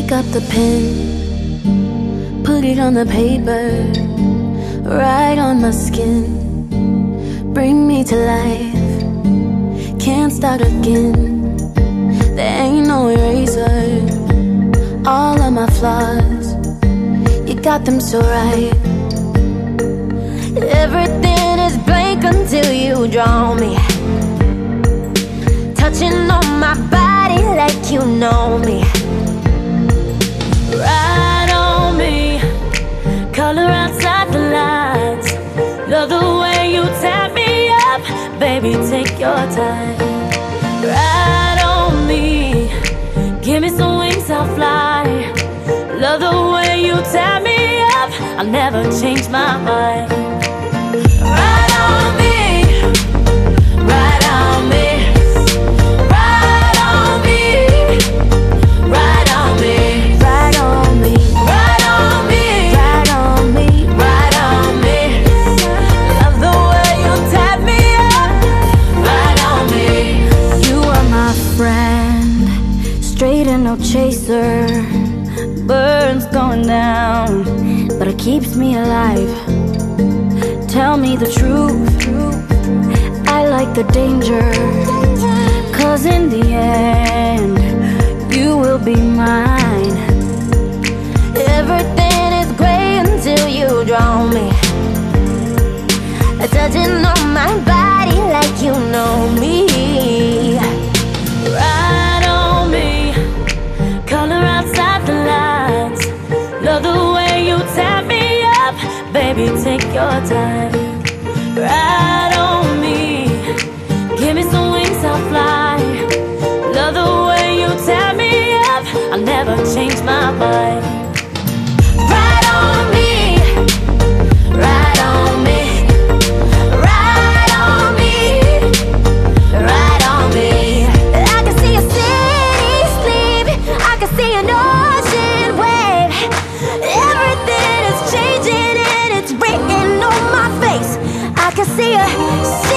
Pick up the pen, put it on the paper, right on my skin. Bring me to life, can't start again. There ain't no eraser. All of my flaws, you got them so right. Everything is blank until you draw me. Touching on my body like you know me. Baby. Take your time. Ride on me, give me some wings, I'll fly. Love the way you tap me up, I'll never change my mind. No chaser. Burns going down, but it keeps me alive. Tell me the truth. I like the danger. Cause in the end, you will be mine. Everything baby. Take your time. Ride Casilla.